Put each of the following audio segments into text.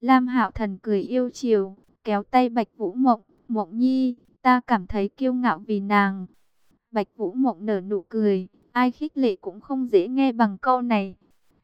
Lam Hạo Thần cười yêu chiều, kéo tay Bạch Vũ Mộng, "Mộng Nhi, ta cảm thấy kiêu ngạo vì nàng." Bạch Vũ Mộng nở nụ cười, ai khích lệ cũng không dễ nghe bằng câu này.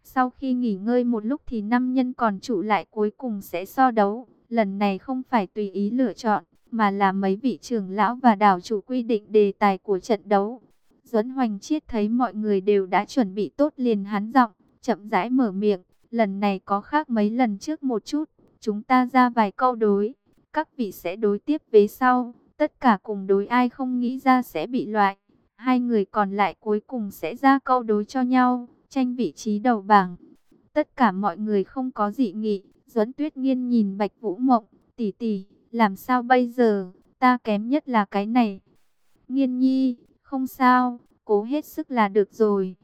Sau khi nghỉ ngơi một lúc thì năm nhân còn trụ lại cuối cùng sẽ so đấu. Lần này không phải tùy ý lựa chọn, mà là mấy vị trưởng lão và đảo chủ quy định đề tài của trận đấu. Duẫn Hoành Chiết thấy mọi người đều đã chuẩn bị tốt liền hắn giọng, chậm rãi mở miệng, lần này có khác mấy lần trước một chút, chúng ta ra vài câu đối, các vị sẽ đối tiếp về sau, tất cả cùng đối ai không nghĩ ra sẽ bị loại. Hai người còn lại cuối cùng sẽ ra câu đối cho nhau, tranh vị trí đầu bảng. Tất cả mọi người không có dị nghị, Duẫn Tuyết Nghiên nhìn Bạch Vũ Mộng, tỷ tỷ, làm sao bây giờ, ta kém nhất là cái này. Nghiên nhi, không sao, cố hết sức là được rồi.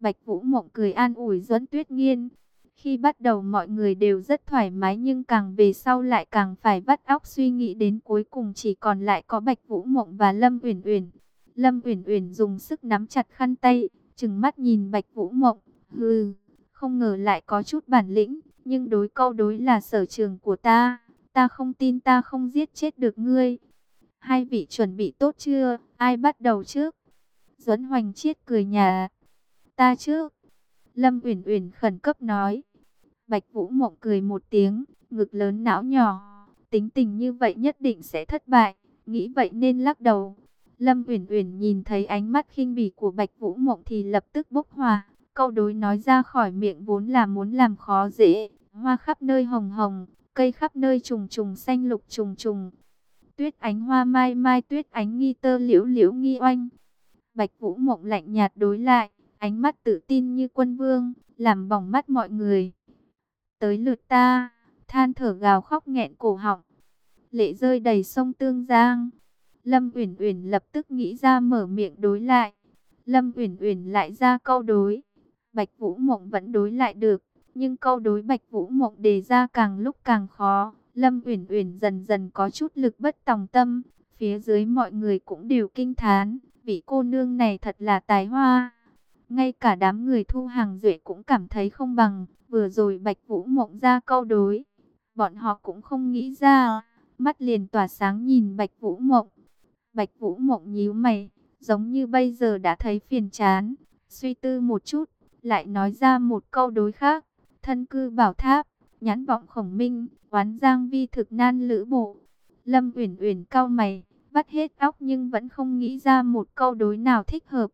Bạch Vũ Mộng cười an ủi Duẫn Tuyết Nghiên. Khi bắt đầu mọi người đều rất thoải mái nhưng càng về sau lại càng phải vắt óc suy nghĩ đến cuối cùng chỉ còn lại có Bạch Vũ Mộng và Lâm Uyển Uyển. Lâm Uyển Uyển dùng sức nắm chặt khăn tay, trừng mắt nhìn Bạch Vũ Mộng, hừ, không ngờ lại có chút bản lĩnh, nhưng đối câu đối là sở trường của ta, ta không tin ta không giết chết được ngươi. Hai vị chuẩn bị tốt chưa, ai bắt đầu trước? Duẫn Hoành Chiết cười nhà, ta trước. Lâm Uyển Uyển khẩn cấp nói. Bạch Vũ Mộng cười một tiếng, ngực lớn não nhỏ, tính tình như vậy nhất định sẽ thất bại, nghĩ vậy nên lắc đầu. Lâm Uyển Uyển nhìn thấy ánh mắt khinh bỉ của Bạch Vũ Mộng thì lập tức bốc hòa, câu đối nói ra khỏi miệng vốn là muốn làm khó dễ, hoa khắp nơi hồng hồng, cây khắp nơi trùng trùng xanh lục trùng trùng. Tuyết ánh hoa mai mai tuyết ánh nghi tơ liễu liễu nghi oanh. Bạch Vũ Mộng lạnh nhạt đối lại, ánh mắt tự tin như quân vương, làm bỏng mắt mọi người. Tới lượt ta, than thở gào khóc nghẹn cổ họng. Lệ rơi đầy sông Tương Giang. Lâm Uyển Uyển lập tức nghĩ ra mở miệng đối lại. Lâm Uyển Uyển lại ra câu đối. Bạch Vũ Mộng vẫn đối lại được, nhưng câu đối Bạch Vũ Mộng đề ra càng lúc càng khó. Lâm Uyển Uyển dần dần có chút lực bất tòng tâm, phía dưới mọi người cũng đều kinh thán, vị cô nương này thật là tài hoa. Ngay cả đám người thu hàng duệ cũng cảm thấy không bằng, vừa rồi Bạch Vũ Mộng ra câu đối. Bọn họ cũng không nghĩ ra, mắt liền tỏa sáng nhìn Bạch Vũ Mộng. Bạch Vũ Mộng nhíu mày, giống như bây giờ đã thấy phiền chán, suy tư một chút, lại nói ra một câu đối khác. Thân cư bảo tháp, nhãn vọng khổng minh, oán giang vi thực nan lữ bộ. Lâm Uyển Uyển cau mày, vắt hết óc nhưng vẫn không nghĩ ra một câu đối nào thích hợp.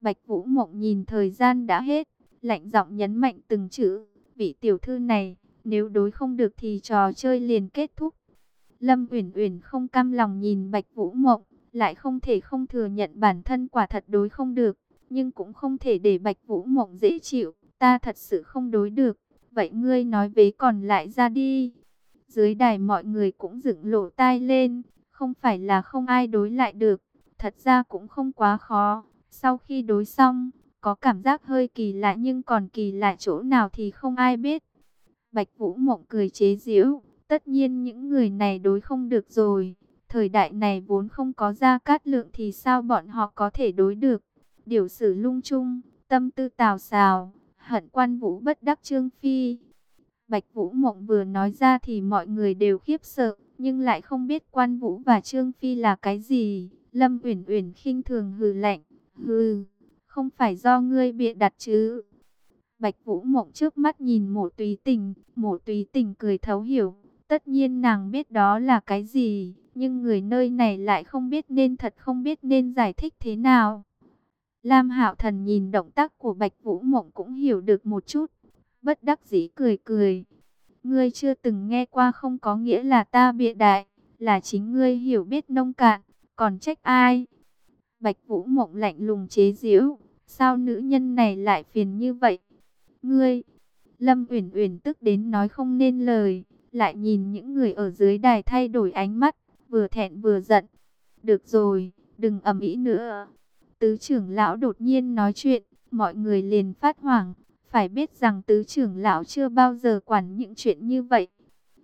Bạch Vũ Mộng nhìn thời gian đã hết, lạnh giọng nhấn mạnh từng chữ, vị tiểu thư này, nếu đối không được thì trò chơi liền kết thúc. Lâm Uyển Uyển không cam lòng nhìn Bạch Vũ Mộng, lại không thể không thừa nhận bản thân quả thật đối không được, nhưng cũng không thể để Bạch Vũ Mộng dễ chịu, ta thật sự không đối được, vậy ngươi nói vế còn lại ra đi. Dưới đài mọi người cũng dựng lỗ tai lên, không phải là không ai đối lại được, thật ra cũng không quá khó. Sau khi đối xong, có cảm giác hơi kỳ lạ nhưng còn kỳ lạ chỗ nào thì không ai biết. Bạch Vũ Mộng cười chế giễu, tất nhiên những người này đối không được rồi. Thời đại này vốn không có gia cát lượng thì sao bọn họ có thể đối được. Điều sử lung chung, tâm tư tào xào, hận quan vũ bất đắc trương phi. Bạch Vũ Mộng vừa nói ra thì mọi người đều khiếp sợ, nhưng lại không biết quan vũ và trương phi là cái gì. Lâm Uyển Uyển khinh thường hừ lạnh, hừ, không phải do ngươi bịa đặt chứ. Bạch Vũ Mộng trước mắt nhìn mộ tùy tình, mộ tùy tình cười thấu hiểu, tất nhiên nàng biết đó là cái gì, nhưng người nơi này lại không biết nên thật không biết nên giải thích thế nào. Lam Hạo Thần nhìn động tác của Bạch Vũ Mộng cũng hiểu được một chút, bất đắc dĩ cười cười. Ngươi chưa từng nghe qua không có nghĩa là ta bịa đại, là chính ngươi hiểu biết nông cạn, còn trách ai? Bạch Vũ Mộng lạnh lùng chế giễu, sao nữ nhân này lại phiền như vậy? Ngươi, Lâm Uyển Uyển tức đến nói không nên lời, lại nhìn những người ở dưới đài thay đổi ánh mắt, vừa thẹn vừa giận. Được rồi, đừng ầm ĩ nữa. Tứ trưởng lão đột nhiên nói chuyện, mọi người liền phát hoảng, phải biết rằng tứ trưởng lão chưa bao giờ quản những chuyện như vậy.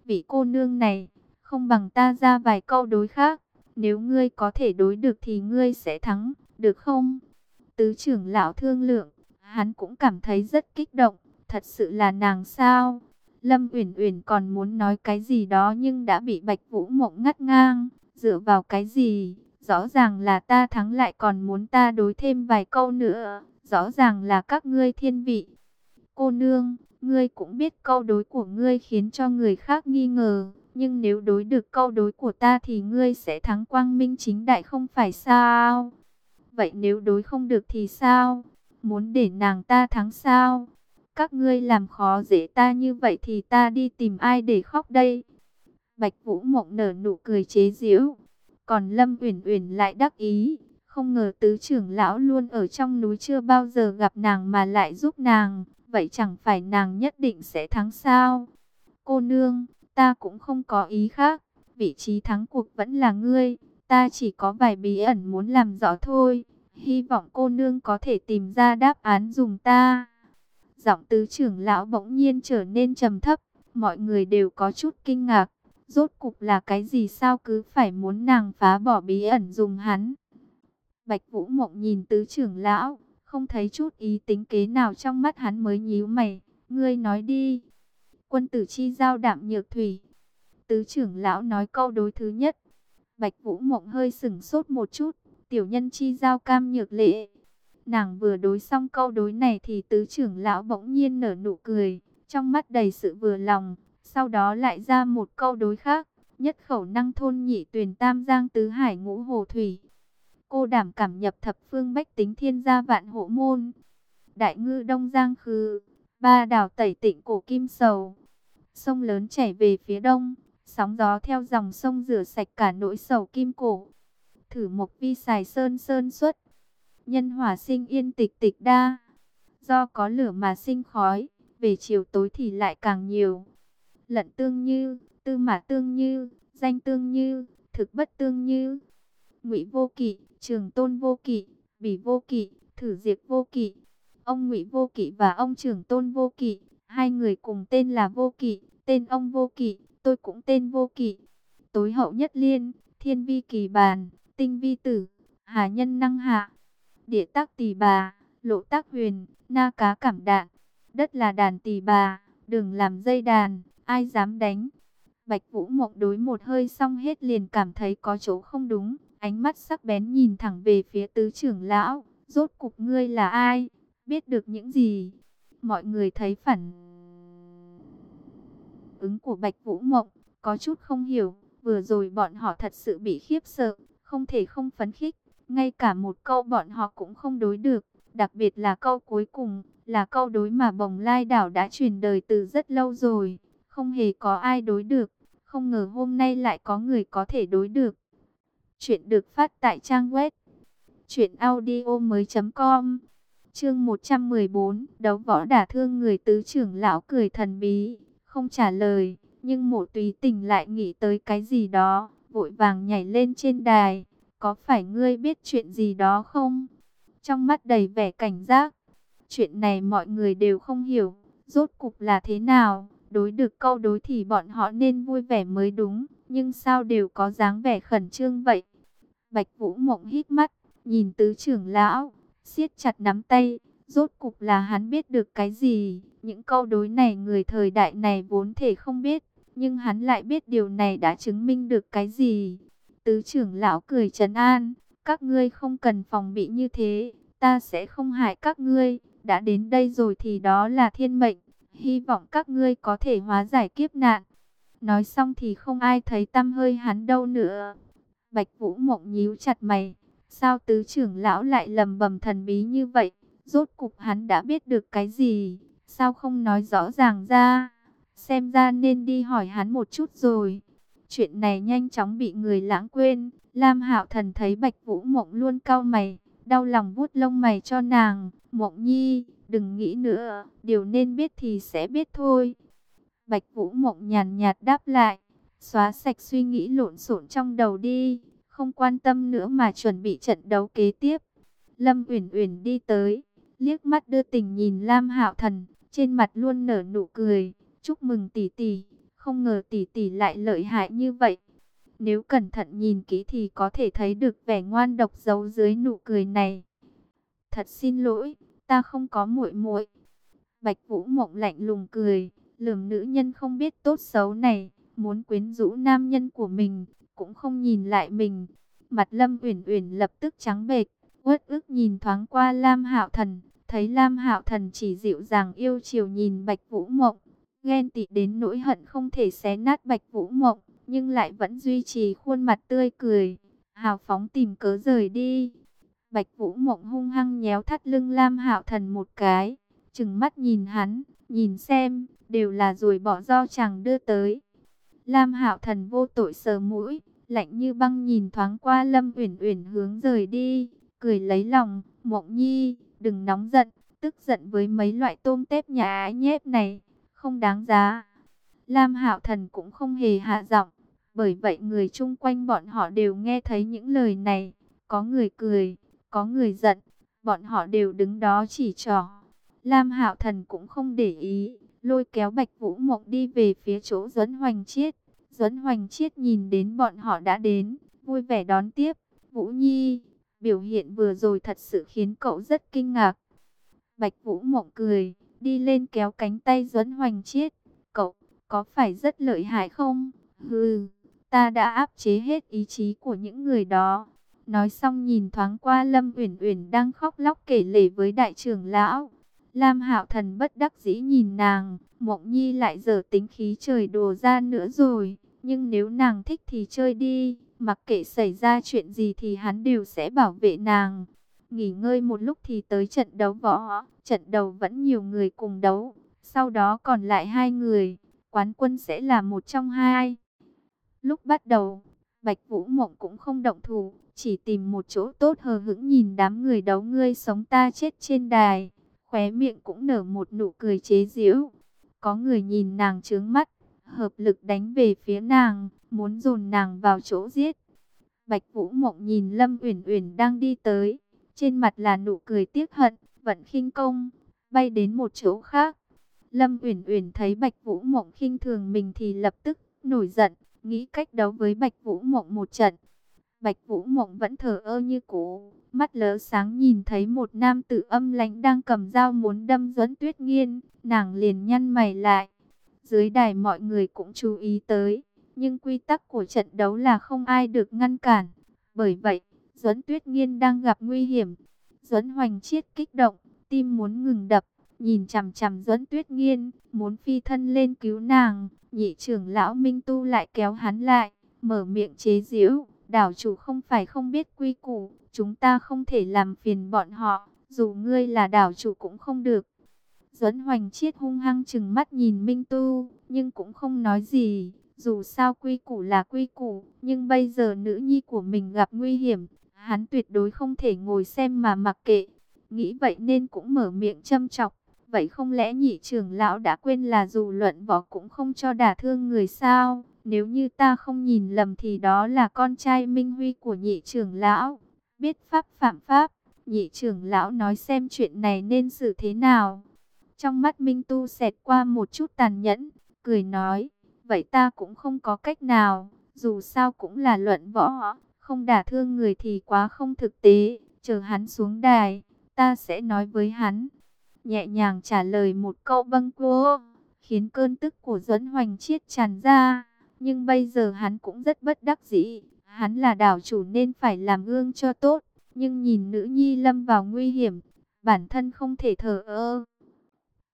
Vị cô nương này, không bằng ta ra vài câu đối khác, nếu ngươi có thể đối được thì ngươi sẽ thắng, được không? Tứ trưởng lão thương lượng, hắn cũng cảm thấy rất kích động, thật sự là nàng sao? Lâm Uyển Uyển còn muốn nói cái gì đó nhưng đã bị Bạch Vũ Mộng ngắt ngang, dựa vào cái gì? Rõ ràng là ta thắng lại còn muốn ta đối thêm vài câu nữa, rõ ràng là các ngươi thiên vị. Cô nương, ngươi cũng biết câu đối của ngươi khiến cho người khác nghi ngờ, nhưng nếu đối được câu đối của ta thì ngươi sẽ thắng quang minh chính đại không phải sao? Vậy nếu đối không được thì sao? Muốn để nàng ta thắng sao? Các ngươi làm khó dễ ta như vậy thì ta đi tìm ai để khóc đây? Bạch Vũ Mộng nở nụ cười chế giễu. Còn Lâm Uyển Uyển lại đắc ý, không ngờ tứ trưởng lão luôn ở trong núi chưa bao giờ gặp nàng mà lại giúp nàng, vậy chẳng phải nàng nhất định sẽ thắng sao? Cô nương, ta cũng không có ý khác, vị trí thắng cuộc vẫn là ngươi, ta chỉ có vài bí ẩn muốn làm rõ thôi, hy vọng cô nương có thể tìm ra đáp án dùng ta. Giọng tứ trưởng lão bỗng nhiên trở nên trầm thấp, mọi người đều có chút kinh ngạc. Rốt cục là cái gì sao cứ phải muốn nàng phá bỏ bí ẩn dùng hắn. Bạch Vũ Mộng nhìn tứ trưởng lão, không thấy chút ý tính kế nào trong mắt hắn mới nhíu mày. Ngươi nói đi. Quân tử chi giao đạm nhược thủy. Tứ trưởng lão nói câu đối thứ nhất. Bạch Vũ Mộng hơi sừng sốt một chút. Tiểu nhân chi giao cam nhược lệ. Nàng vừa đối xong câu đối này thì tứ trưởng lão bỗng nhiên nở nụ cười, trong mắt đầy sự vừa lòng, sau đó lại ra một câu đối khác, nhất khẩu năng thôn nhị tuyển tam giang tứ hải ngũ hồ thủy. Cô đảm cảm nhập thập phương bách tính thiên gia vạn hộ môn. Đại ngư đông giang khư ba đảo tẩy tịnh cổ kim sầu. Sông lớn chảy về phía đông, sóng gió theo dòng sông rửa sạch cả nỗi sầu kim cổ. Thử một vi xài sơn sơn xuất nhân hỏa sinh yên tịch tịch đa. Do có lửa mà sinh khói, về chiều tối thì lại càng nhiều. Lận tương như, tư mã tương như, danh tương như, thực bất tương như. Ngụy vô kỵ, trường tôn vô kỵ, bỉ vô kỵ, thử diệt vô kỵ. Ông Ngụy vô kỵ và ông trường tôn vô kỵ, hai người cùng tên là vô kỵ, tên ông vô kỵ, tôi cũng tên vô kỵ. Tối hậu nhất liên, thiên vi kỳ bàn, tinh vi tử, hà nhân năng hạ địa tác tỳ bà, lộ tác huyền, na cá cảm đạn. Đất là đàn tỳ bà, đừng làm dây đàn, ai dám đánh. Bạch Vũ Mộng đối một hơi xong hết liền cảm thấy có chỗ không đúng, ánh mắt sắc bén nhìn thẳng về phía tứ trưởng lão, rốt cục ngươi là ai, biết được những gì. Mọi người thấy phản ứng của Bạch Vũ Mộng, có chút không hiểu, vừa rồi bọn họ thật sự bị khiếp sợ, không thể không phấn khích. Ngay cả một câu bọn họ cũng không đối được, đặc biệt là câu cuối cùng, là câu đối mà bồng lai đảo đã truyền đời từ rất lâu rồi, không hề có ai đối được, không ngờ hôm nay lại có người có thể đối được. Chuyện được phát tại trang web truyệnaudiomoi.com. Chương 114, đấu võ đả thương người tứ trưởng lão cười thần bí, không trả lời, nhưng Mộ tùy Tình lại nghĩ tới cái gì đó, vội vàng nhảy lên trên đài có phải ngươi biết chuyện gì đó không? Trong mắt đầy vẻ cảnh giác. Chuyện này mọi người đều không hiểu, rốt cục là thế nào? Đối được câu đối thì bọn họ nên vui vẻ mới đúng, nhưng sao đều có dáng vẻ khẩn trương vậy? Bạch Vũ Mộng hít mắt, nhìn tứ trưởng lão, siết chặt nắm tay, rốt cục là hắn biết được cái gì? Những câu đối này người thời đại này vốn thể không biết, nhưng hắn lại biết điều này đã chứng minh được cái gì? Tứ trưởng lão cười trấn an, các ngươi không cần phòng bị như thế, ta sẽ không hại các ngươi, đã đến đây rồi thì đó là thiên mệnh, hy vọng các ngươi có thể hóa giải kiếp nạn. Nói xong thì không ai thấy tâm hơi hắn đâu nữa. Bạch Vũ Mộng nhíu chặt mày, sao tứ trưởng lão lại lầm bầm thần bí như vậy, rốt cục hắn đã biết được cái gì, sao không nói rõ ràng ra, xem ra nên đi hỏi hắn một chút rồi. Chuyện này nhanh chóng bị người lãng quên. Lam Hạo Thần thấy Bạch Vũ Mộng luôn cau mày, đau lòng vuốt lông mày cho nàng. Mộng Nhi, đừng nghĩ nữa, điều nên biết thì sẽ biết thôi. Bạch Vũ Mộng nhàn nhạt đáp lại, xóa sạch suy nghĩ lộn xộn trong đầu đi, không quan tâm nữa mà chuẩn bị trận đấu kế tiếp. Lâm Uyển Uyển đi tới, liếc mắt đưa tình nhìn Lam Hạo Thần, trên mặt luôn nở nụ cười, chúc mừng tỷ tỷ. Không ngờ tỷ tỷ lại lợi hại như vậy. Nếu cẩn thận nhìn kỹ thì có thể thấy được vẻ ngoan độc giấu dưới nụ cười này. Thật xin lỗi, ta không có muội muội. Bạch Vũ Mộng lạnh lùng cười, lườm nữ nhân không biết tốt xấu này, muốn quyến rũ nam nhân của mình, cũng không nhìn lại mình. Mặt Lâm Uyển Uyển lập tức trắng bệch, uất ức nhìn thoáng qua Lam Hạo Thần, thấy Lam Hạo Thần chỉ dịu dàng yêu chiều nhìn Bạch Vũ Mộng, ghen tị đến nỗi hận không thể xé nát Bạch Vũ Mộng, nhưng lại vẫn duy trì khuôn mặt tươi cười, hào phóng tìm cớ rời đi. Bạch Vũ Mộng hung hăng nhéo thắt lưng Lam Hạo Thần một cái, trừng mắt nhìn hắn, nhìn xem, đều là rồi bỏ do chàng đưa tới. Lam Hạo Thần vô tội sờ mũi, lạnh như băng nhìn thoáng qua Lâm Uyển Uyển hướng rời đi, cười lấy lòng, "Mộng Nhi, đừng nóng giận, tức giận với mấy loại tôm tép nhà ái nhép này, không đáng giá." Lam Hạo Thần cũng không hề hạ giọng, bởi vậy người chung quanh bọn họ đều nghe thấy những lời này, có người cười, có người giận, bọn họ đều đứng đó chỉ trỏ. Lam Hạo Thần cũng không để ý, lôi kéo Bạch Vũ Mộng đi về phía chỗ Duẫn Hoành Chiết. Duẫn Hoành Chiết nhìn đến bọn họ đã đến, vui vẻ đón tiếp. Vũ Nhi, biểu hiện vừa rồi thật sự khiến cậu rất kinh ngạc. Bạch Vũ Mộng cười, đi lên kéo cánh tay Duẫn Hoành Chiết. Cậu, có phải rất lợi hại không? Hừ, ta đã áp chế hết ý chí của những người đó. Nói xong nhìn thoáng qua Lâm Uyển Uyển đang khóc lóc kể lể với đại trưởng lão. Lam Hạo Thần bất đắc dĩ nhìn nàng, Mộng Nhi lại giờ tính khí trời đồ ra nữa rồi, nhưng nếu nàng thích thì chơi đi, mặc kệ xảy ra chuyện gì thì hắn đều sẽ bảo vệ nàng. Nghỉ ngơi một lúc thì tới trận đấu võ, trận đầu vẫn nhiều người cùng đấu, sau đó còn lại hai người, quán quân sẽ là một trong hai. Lúc bắt đầu, Bạch Vũ Mộng cũng không động thủ, chỉ tìm một chỗ tốt hờ hững nhìn đám người đấu ngươi sống ta chết trên đài khóe miệng cũng nở một nụ cười chế giễu. Có người nhìn nàng trướng mắt, hợp lực đánh về phía nàng, muốn dồn nàng vào chỗ giết. Bạch Vũ Mộng nhìn Lâm Uyển Uyển đang đi tới, trên mặt là nụ cười tiếc hận, vận khinh công, bay đến một chỗ khác. Lâm Uyển Uyển thấy Bạch Vũ Mộng khinh thường mình thì lập tức nổi giận, nghĩ cách đấu với Bạch Vũ Mộng một trận. Bạch Vũ Mộng vẫn thờ ơ như cũ, mắt lỡ sáng nhìn thấy một nam tử âm lãnh đang cầm dao muốn đâm Duẫn Tuyết Nghiên, nàng liền nhăn mày lại. Dưới đài mọi người cũng chú ý tới, nhưng quy tắc của trận đấu là không ai được ngăn cản. Bởi vậy, Duẫn Tuyết Nghiên đang gặp nguy hiểm. Duẫn Hoành Chiết kích động, tim muốn ngừng đập, nhìn chằm chằm Duẫn Tuyết Nghiên, muốn phi thân lên cứu nàng, nhị trưởng lão Minh Tu lại kéo hắn lại, mở miệng chế giễu Đảo chủ không phải không biết quy củ, chúng ta không thể làm phiền bọn họ, dù ngươi là đảo chủ cũng không được. Duẫn Hoành Chiết hung hăng chừng mắt nhìn Minh Tu, nhưng cũng không nói gì. Dù sao quy củ là quy củ, nhưng bây giờ nữ nhi của mình gặp nguy hiểm, hắn tuyệt đối không thể ngồi xem mà mặc kệ. Nghĩ vậy nên cũng mở miệng châm chọc. Vậy không lẽ nhị trưởng lão đã quên là dù luận võ cũng không cho đả thương người sao? Nếu như ta không nhìn lầm thì đó là con trai Minh Huy của nhị trưởng lão. Biết pháp phạm pháp, nhị trưởng lão nói xem chuyện này nên xử thế nào. Trong mắt Minh Tu xẹt qua một chút tàn nhẫn, cười nói, vậy ta cũng không có cách nào, dù sao cũng là luận võ, không đả thương người thì quá không thực tế, chờ hắn xuống đài, ta sẽ nói với hắn. Nhẹ nhàng trả lời một câu vâng cua, khiến cơn tức của Duẫn Hoành Chiết tràn ra. Nhưng bây giờ hắn cũng rất bất đắc dĩ. Hắn là đảo chủ nên phải làm gương cho tốt. Nhưng nhìn nữ nhi lâm vào nguy hiểm. Bản thân không thể thờ ơ.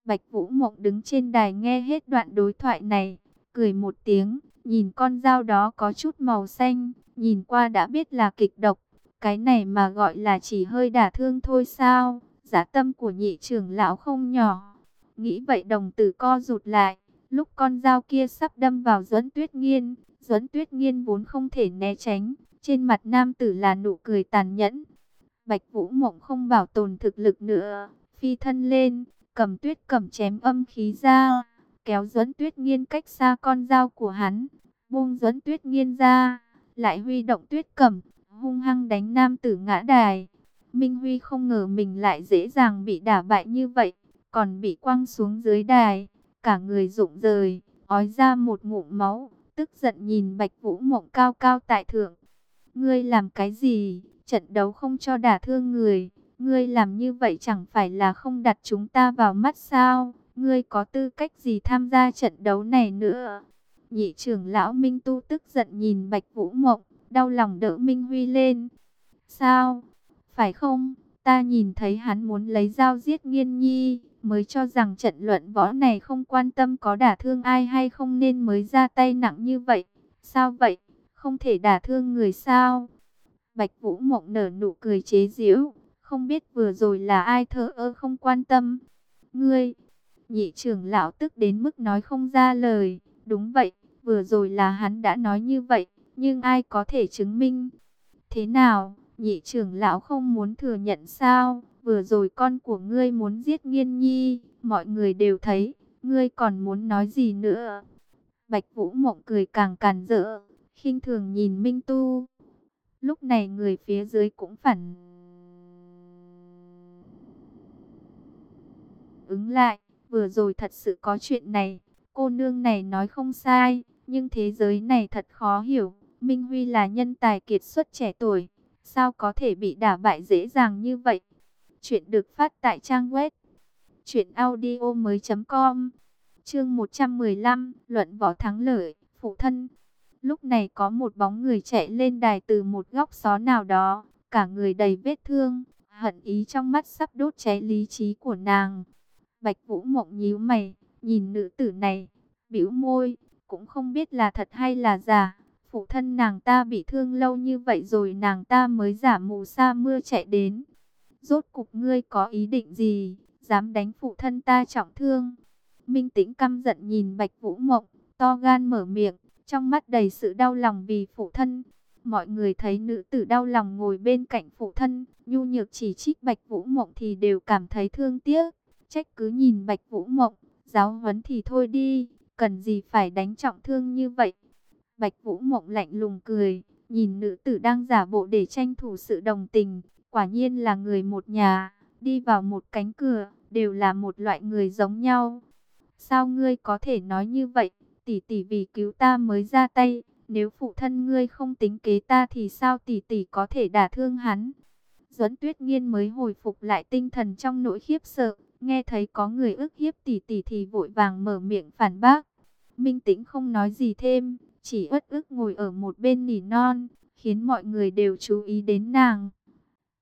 Bạch Vũ Mộng đứng trên đài nghe hết đoạn đối thoại này. Cười một tiếng. Nhìn con dao đó có chút màu xanh. Nhìn qua đã biết là kịch độc. Cái này mà gọi là chỉ hơi đả thương thôi sao. Giá tâm của nhị trưởng lão không nhỏ. Nghĩ vậy đồng tử co rụt lại. Lúc con dao kia sắp đâm vào Duẫn Tuyết Nghiên, Duẫn Tuyết Nghiên vốn không thể né tránh, trên mặt nam tử là nụ cười tàn nhẫn. Bạch Vũ Mộng không bảo tồn thực lực nữa, phi thân lên, cầm tuyết cầm chém âm khí ra, kéo Duẫn Tuyết Nghiên cách xa con dao của hắn, buông Duẫn Tuyết Nghiên ra, lại huy động tuyết cầm, hung hăng đánh nam tử ngã đài. Minh Huy không ngờ mình lại dễ dàng bị đả bại như vậy, còn bị quăng xuống dưới đài cả người rụng rời, ói ra một ngụm máu, tức giận nhìn Bạch Vũ Mộng cao cao tại thượng. Ngươi làm cái gì? Trận đấu không cho đả thương người, ngươi làm như vậy chẳng phải là không đặt chúng ta vào mắt sao? Ngươi có tư cách gì tham gia trận đấu này nữa? Nhị trưởng lão Minh Tu tức giận nhìn Bạch Vũ Mộng, đau lòng đỡ Minh Huy lên. Sao? Phải không? Ta nhìn thấy hắn muốn lấy dao giết nghiên nhi, mới cho rằng trận luận võ này không quan tâm có đả thương ai hay không nên mới ra tay nặng như vậy. Sao vậy? Không thể đả thương người sao? Bạch Vũ Mộng nở nụ cười chế giễu, không biết vừa rồi là ai thờ ơ không quan tâm. Ngươi, nhị trưởng lão tức đến mức nói không ra lời. Đúng vậy, vừa rồi là hắn đã nói như vậy, nhưng ai có thể chứng minh? Thế nào, nhị trưởng lão không muốn thừa nhận sao? Vừa rồi con của ngươi muốn giết nghiên nhi, mọi người đều thấy, ngươi còn muốn nói gì nữa? Bạch Vũ Mộng cười càng càn rỡ, khinh thường nhìn Minh Tu. Lúc này người phía dưới cũng phản ứng lại, vừa rồi thật sự có chuyện này, cô nương này nói không sai, nhưng thế giới này thật khó hiểu, Minh Huy là nhân tài kiệt xuất trẻ tuổi, sao có thể bị đả bại dễ dàng như vậy? Chuyện được phát tại trang web truyệnaudiomoi.com. Chương 115, luận võ thắng lợi, phụ thân. Lúc này có một bóng người chạy lên đài từ một góc xó nào đó, cả người đầy vết thương, hận ý trong mắt sắp đốt cháy lý trí của nàng. Bạch Vũ Mộng nhíu mày, nhìn nữ tử này, bĩu môi, cũng không biết là thật hay là giả. Phụ thân nàng ta bị thương lâu như vậy rồi nàng ta mới giả mù sa mưa chạy đến. Rốt cục ngươi có ý định gì, dám đánh phụ thân ta trọng thương. Minh tĩnh căm giận nhìn Bạch Vũ Mộng, to gan mở miệng, trong mắt đầy sự đau lòng vì phụ thân. Mọi người thấy nữ tử đau lòng ngồi bên cạnh phụ thân, nhu nhược chỉ trích Bạch Vũ Mộng thì đều cảm thấy thương tiếc. Trách cứ nhìn Bạch Vũ Mộng, giáo huấn thì thôi đi, cần gì phải đánh trọng thương như vậy. Bạch Vũ Mộng lạnh lùng cười, nhìn nữ tử đang giả bộ để tranh thủ sự đồng tình, quả nhiên là người một nhà, đi vào một cánh cửa, đều là một loại người giống nhau. Sao ngươi có thể nói như vậy, tỷ tỷ vì cứu ta mới ra tay, nếu phụ thân ngươi không tính kế ta thì sao tỷ tỷ có thể đả thương hắn? Duẫn Tuyết Nghiên mới hồi phục lại tinh thần trong nỗi khiếp sợ, nghe thấy có người ức hiếp tỷ tỷ thì vội vàng mở miệng phản bác. Minh Tĩnh không nói gì thêm, chỉ uất ức ngồi ở một bên nỉ non, khiến mọi người đều chú ý đến nàng.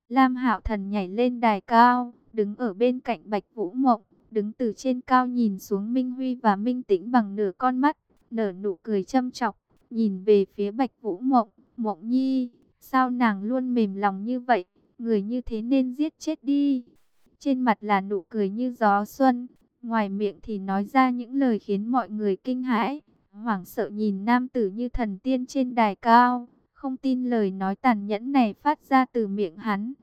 Lam Hạo Thần nhảy lên đài cao, đứng ở bên cạnh Bạch Vũ Mộng, đứng từ trên cao nhìn xuống Minh Huy và Minh Tĩnh bằng nửa con mắt, nở nụ cười châm chọc, nhìn về phía Bạch Vũ Mộng, "Mộng Nhi, sao nàng luôn mềm lòng như vậy, người như thế nên giết chết đi." Trên mặt là nụ cười như gió xuân, ngoài miệng thì nói ra những lời khiến mọi người kinh hãi, hoảng sợ nhìn nam tử như thần tiên trên đài cao, không tin lời nói tàn nhẫn này phát ra từ miệng hắn.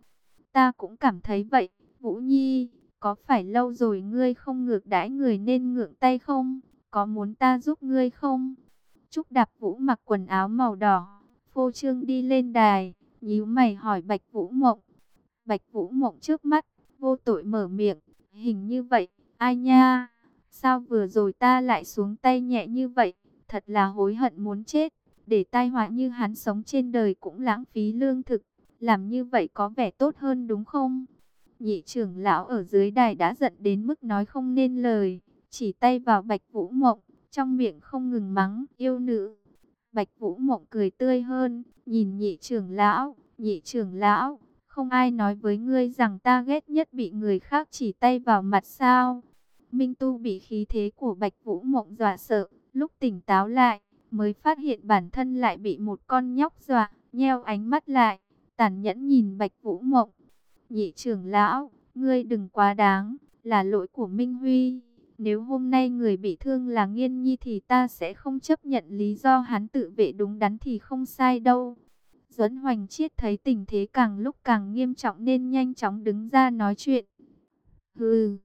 Ta cũng cảm thấy vậy, Vũ Nhi, có phải lâu rồi ngươi không ngược đãi người nên ngượng tay không? Có muốn ta giúp ngươi không? Trúc Đạp Vũ mặc quần áo màu đỏ, phô trương đi lên đài, nhíu mày hỏi Bạch Vũ Mộng. Bạch Vũ Mộng trước mắt, vô tội mở miệng, hình như vậy, ai nha? Sao vừa rồi ta lại xuống tay nhẹ như vậy? Thật là hối hận muốn chết, để tai họa như hắn sống trên đời cũng lãng phí lương thực, làm như vậy có vẻ tốt hơn đúng không? Nhị trưởng lão ở dưới đài đã giận đến mức nói không nên lời, chỉ tay vào Bạch Vũ Mộng, trong miệng không ngừng mắng yêu nữ. Bạch Vũ Mộng cười tươi hơn, nhìn nhị trưởng lão, nhị trưởng lão, không ai nói với ngươi rằng ta ghét nhất bị người khác chỉ tay vào mặt sao. Minh Tu bị khí thế của Bạch Vũ Mộng dọa sợ, lúc tỉnh táo lại, mới phát hiện bản thân lại bị một con nhóc dọa, nheo ánh mắt lại, tàn nhẫn nhìn Bạch Vũ Mộng. Nhị trưởng lão, ngươi đừng quá đáng, là lỗi của Minh Huy. Nếu hôm nay người bị thương là Nghiên Nhi thì ta sẽ không chấp nhận lý do hắn tự vệ đúng đắn thì không sai đâu. Duẫn Hoành Chiết thấy tình thế càng lúc càng nghiêm trọng nên nhanh chóng đứng ra nói chuyện. Hừ,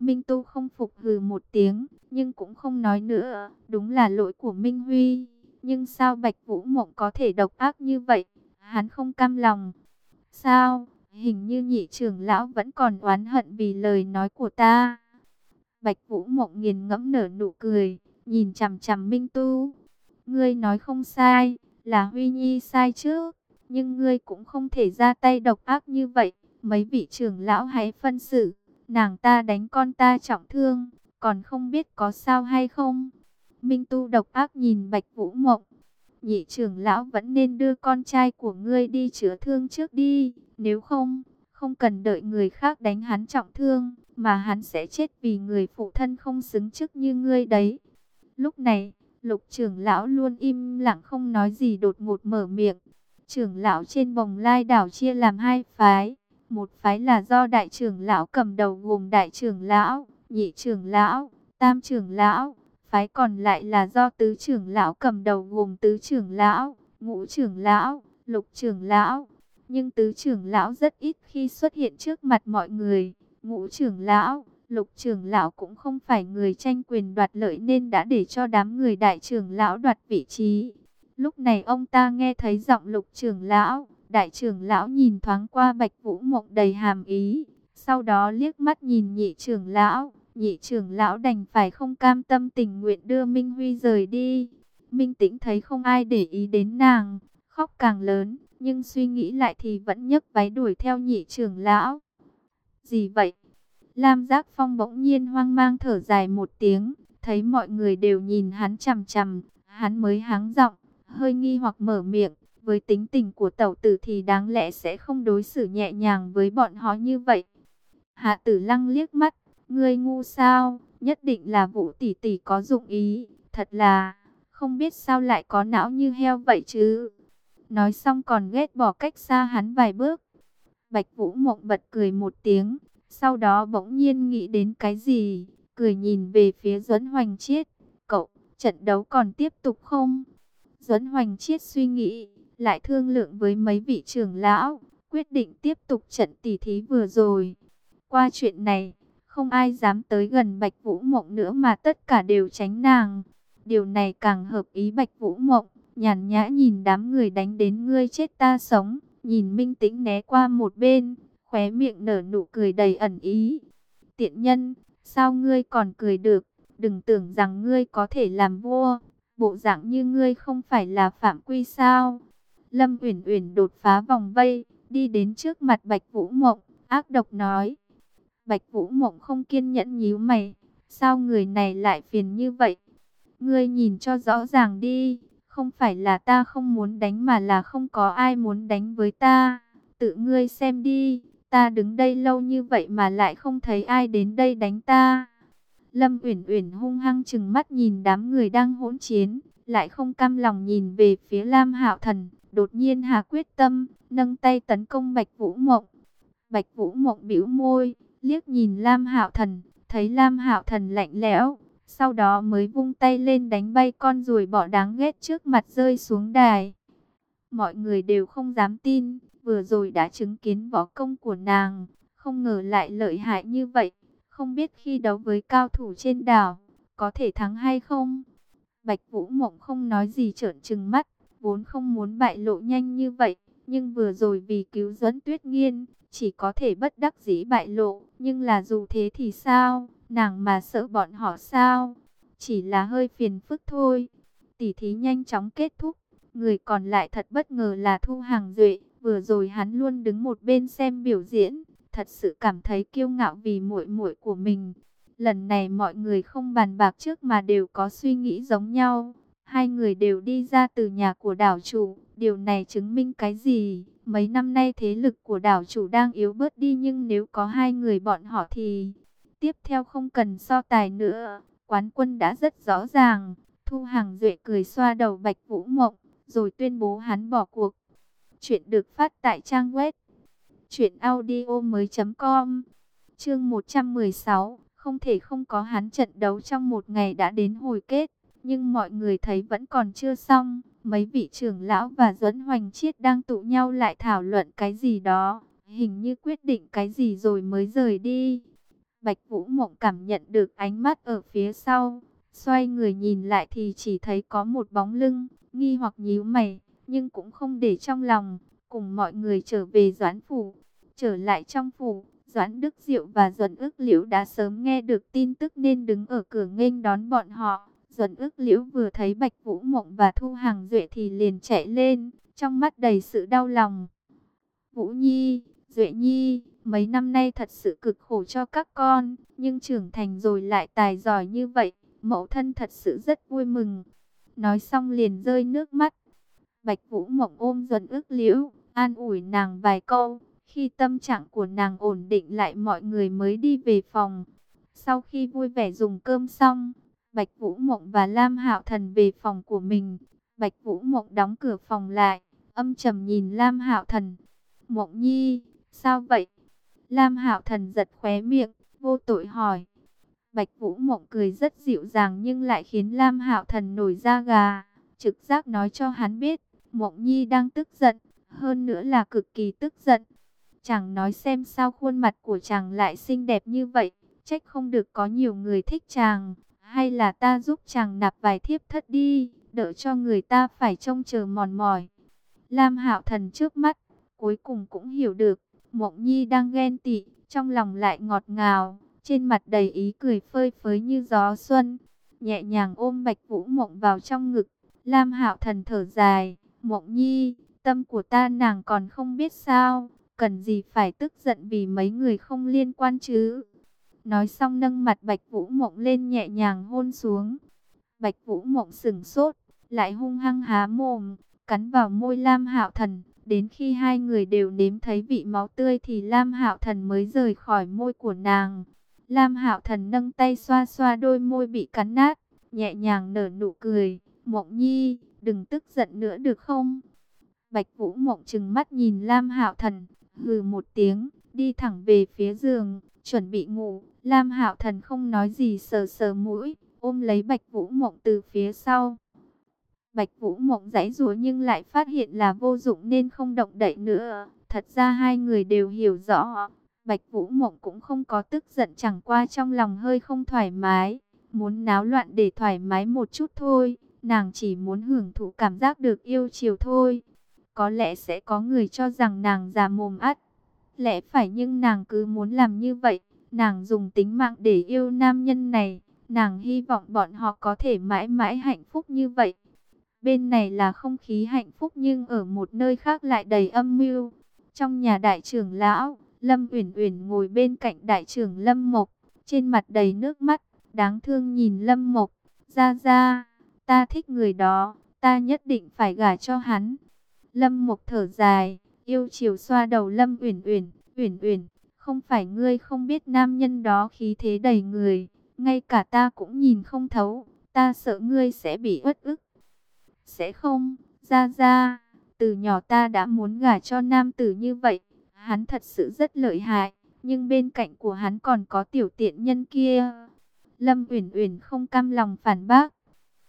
Minh Tu không phục hừ một tiếng, nhưng cũng không nói nữa, đúng là lỗi của Minh Huy. Nhưng sao Bạch Vũ Mộng có thể độc ác như vậy? Hắn không cam lòng. Sao? Hình như nhị trưởng lão vẫn còn oán hận vì lời nói của ta. Bạch Vũ Mộng nghiền ngẫm nở nụ cười, nhìn chằm chằm Minh Tu. Ngươi nói không sai, là Huy Nhi sai chứ, nhưng ngươi cũng không thể ra tay độc ác như vậy. Mấy vị trưởng lão hãy phân xử, nàng ta đánh con ta trọng thương, còn không biết có sao hay không. Minh Tu độc ác nhìn Bạch Vũ Mộng. Nhị trưởng lão vẫn nên đưa con trai của ngươi đi chữa thương trước đi. Nếu không, không cần đợi người khác đánh hắn trọng thương, mà hắn sẽ chết vì người phụ thân không xứng chức như ngươi đấy. Lúc này, lục trưởng lão luôn im lặng không nói gì đột ngột mở miệng. Trưởng lão trên bồng lai đảo chia làm hai phái. Một phái là do đại trưởng lão cầm đầu gồm đại trưởng lão, nhị trưởng lão, tam trưởng lão. Phái còn lại là do tứ trưởng lão cầm đầu gồm tứ trưởng lão, ngũ trưởng lão, lục trưởng lão. Nhưng tứ trưởng lão rất ít khi xuất hiện trước mặt mọi người. Ngũ trưởng lão, lục trưởng lão cũng không phải người tranh quyền đoạt lợi nên đã để cho đám người đại trưởng lão đoạt vị trí. Lúc này ông ta nghe thấy giọng lục trưởng lão, đại trưởng lão nhìn thoáng qua bạch vũ mộng đầy hàm ý. Sau đó liếc mắt nhìn nhị trưởng lão, nhị trưởng lão đành phải không cam tâm tình nguyện đưa Minh Huy rời đi. Minh Tĩnh thấy không ai để ý đến nàng, khóc càng lớn, nhưng suy nghĩ lại thì vẫn nhấc váy đuổi theo nhị trưởng lão. Gì vậy? Lam Giác Phong bỗng nhiên hoang mang thở dài một tiếng, thấy mọi người đều nhìn hắn chằm chằm, hắn mới háng giọng, hơi nghi hoặc mở miệng, với tính tình của tẩu tử thì đáng lẽ sẽ không đối xử nhẹ nhàng với bọn họ như vậy. Hạ tử lăng liếc mắt, ngươi ngu sao, nhất định là vũ tỷ tỷ có dụng ý, thật là, không biết sao lại có não như heo vậy chứ. Nói xong còn ghét bỏ cách xa hắn vài bước. Bạch Vũ Mộng bật cười một tiếng, sau đó bỗng nhiên nghĩ đến cái gì, cười nhìn về phía Duẫn Hoành Chiết. Cậu, trận đấu còn tiếp tục không? Duẫn Hoành Chiết suy nghĩ, lại thương lượng với mấy vị trưởng lão, quyết định tiếp tục trận tỉ thí vừa rồi. Qua chuyện này, không ai dám tới gần Bạch Vũ Mộng nữa mà tất cả đều tránh nàng. Điều này càng hợp ý Bạch Vũ Mộng, nhàn nhã nhìn đám người đánh đến ngươi chết ta sống, nhìn Minh Tĩnh né qua một bên, khóe miệng nở nụ cười đầy ẩn ý. Tiện nhân, sao ngươi còn cười được, đừng tưởng rằng ngươi có thể làm vua, bộ dạng như ngươi không phải là phạm quy sao. Lâm Uyển Uyển đột phá vòng vây, đi đến trước mặt Bạch Vũ Mộng, ác độc nói. Bạch Vũ Mộng không kiên nhẫn nhíu mày, sao người này lại phiền như vậy? Ngươi nhìn cho rõ ràng đi, không phải là ta không muốn đánh mà là không có ai muốn đánh với ta. Tự ngươi xem đi, ta đứng đây lâu như vậy mà lại không thấy ai đến đây đánh ta. Lâm Uyển Uyển hung hăng chừng mắt nhìn đám người đang hỗn chiến, lại không cam lòng nhìn về phía Lam Hạo Thần, đột nhiên hà quyết tâm, nâng tay tấn công Bạch Vũ Mộng. Bạch Vũ Mộng bĩu môi, liếc nhìn Lam Hạo Thần, thấy Lam Hạo Thần lạnh lẽo, sau đó mới vung tay lên đánh bay con ruồi bỏ đáng ghét trước mặt rơi xuống đài. Mọi người đều không dám tin, vừa rồi đã chứng kiến võ công của nàng, không ngờ lại lợi hại như vậy. Không biết khi đấu với cao thủ trên đảo, có thể thắng hay không? Bạch Vũ Mộng không nói gì trợn trừng mắt, vốn không muốn bại lộ nhanh như vậy, nhưng vừa rồi vì cứu dẫn Tuyết Nghiên, chỉ có thể bất đắc dĩ bại lộ, nhưng là dù thế thì sao, nàng mà sợ bọn họ sao, chỉ là hơi phiền phức thôi. Tỷ thí nhanh chóng kết thúc, người còn lại thật bất ngờ là Thu Hàng Duệ, vừa rồi hắn luôn đứng một bên xem biểu diễn, thật sự cảm thấy kiêu ngạo vì muội muội của mình. Lần này mọi người không bàn bạc trước mà đều có suy nghĩ giống nhau. Hai người đều đi ra từ nhà của đảo chủ, điều này chứng minh cái gì? Mấy năm nay thế lực của đảo chủ đang yếu bớt đi nhưng nếu có hai người bọn họ thì... Tiếp theo không cần so tài nữa, quán quân đã rất rõ ràng. Thu Hàng Duệ cười xoa đầu Bạch Vũ Mộng, rồi tuyên bố hắn bỏ cuộc. Chuyện được phát tại trang web truyệnaudiomoi.com. Chương 116, không thể không có hắn trận đấu trong một ngày đã đến hồi kết, nhưng mọi người thấy vẫn còn chưa xong. Mấy vị trưởng lão và Duẫn Hoành Chiết đang tụ nhau lại thảo luận cái gì đó, hình như quyết định cái gì rồi mới rời đi. Bạch Vũ Mộng cảm nhận được ánh mắt ở phía sau, xoay người nhìn lại thì chỉ thấy có một bóng lưng, nghi hoặc nhíu mày, nhưng cũng không để trong lòng, cùng mọi người trở về Doãn phủ. Trở lại trong phủ, Doãn Đức Diệu và Duẩn ước liễu đã sớm nghe được tin tức nên đứng ở cửa nghênh đón bọn họ. Duẩn ước liễu vừa thấy Bạch Vũ Mộng và Thu Hàng Duệ thì liền chạy lên, trong mắt đầy sự đau lòng. Vũ Nhi, Duệ Nhi, mấy năm nay thật sự cực khổ cho các con, nhưng trưởng thành rồi lại tài giỏi như vậy, mẫu thân thật sự rất vui mừng. Nói xong liền rơi nước mắt. Bạch Vũ Mộng ôm dần ước liễu, an ủi nàng vài câu. Khi tâm trạng của nàng ổn định lại mọi người mới đi về phòng. Sau khi vui vẻ dùng cơm xong, Bạch Vũ Mộng và Lam Hạo Thần về phòng của mình. Bạch Vũ Mộng đóng cửa phòng lại, âm trầm nhìn Lam Hạo Thần. Mộng Nhi, sao vậy? Lam Hạo Thần giật khóe miệng, vô tội hỏi. Bạch Vũ Mộng cười rất dịu dàng nhưng lại khiến Lam Hạo Thần nổi da gà, trực giác nói cho hắn biết, Mộng Nhi đang tức giận, hơn nữa là cực kỳ tức giận. Chàng nói xem sao khuôn mặt của chàng lại xinh đẹp như vậy, trách không được có nhiều người thích chàng, hay là ta giúp chàng nạp vài thiếp thất đi, đỡ cho người ta phải trông chờ mòn mỏi. Lam Hạo Thần trước mắt, cuối cùng cũng hiểu được, Mộng Nhi đang ghen tị, trong lòng lại ngọt ngào, trên mặt đầy ý cười phơi phới như gió xuân, nhẹ nhàng ôm Bạch Vũ Mộng vào trong ngực. Lam Hạo Thần thở dài, "Mộng Nhi, tâm của ta nàng còn không biết sao, cần gì phải tức giận vì mấy người không liên quan chứ?" Nói xong nâng mặt Bạch Vũ Mộng lên nhẹ nhàng hôn xuống. Bạch Vũ Mộng sững sốt, lại hung hăng há mồm, cắn vào môi Lam Hạo Thần. Đến khi hai người đều nếm thấy vị máu tươi thì Lam Hạo Thần mới rời khỏi môi của nàng. Lam Hạo Thần nâng tay xoa xoa đôi môi bị cắn nát, nhẹ nhàng nở nụ cười. Mộng Nhi, đừng tức giận nữa được không? Bạch Vũ Mộng trừng mắt nhìn Lam Hạo Thần, hừ một tiếng, đi thẳng về phía giường, chuẩn bị ngủ. Lam Hạo Thần không nói gì sờ sờ mũi, ôm lấy Bạch Vũ Mộng từ phía sau. Bạch Vũ Mộng giãy giụa nhưng lại phát hiện là vô dụng nên không động đậy nữa. Thật ra hai người đều hiểu rõ, Bạch Vũ Mộng cũng không có tức giận chẳng qua trong lòng hơi không thoải mái, muốn náo loạn để thoải mái một chút thôi, nàng chỉ muốn hưởng thụ cảm giác được yêu chiều thôi. Có lẽ sẽ có người cho rằng nàng già mồm ắt, lẽ phải nhưng nàng cứ muốn làm như vậy, nàng dùng tính mạng để yêu nam nhân này, nàng hy vọng bọn họ có thể mãi mãi hạnh phúc như vậy. Bên này là không khí hạnh phúc nhưng ở một nơi khác lại đầy âm mưu. Trong nhà đại trưởng lão, Lâm Uyển Uyển ngồi bên cạnh đại trưởng Lâm Mộc, trên mặt đầy nước mắt, đáng thương nhìn Lâm Mộc, "Ra ra, ta thích người đó, ta nhất định phải gả cho hắn." Lâm Mộc thở dài, yêu chiều xoa đầu Lâm Uyển Uyển, "Uyển Uyển, không phải ngươi không biết nam nhân đó khí thế đầy người, ngay cả ta cũng nhìn không thấu, ta sợ ngươi sẽ bị uất ức." "Sẽ không, ra ra, từ nhỏ ta đã muốn gả cho nam tử như vậy." Hắn thật sự rất lợi hại, nhưng bên cạnh của hắn còn có tiểu tiện nhân kia. Lâm Uyển Uyển không cam lòng phản bác.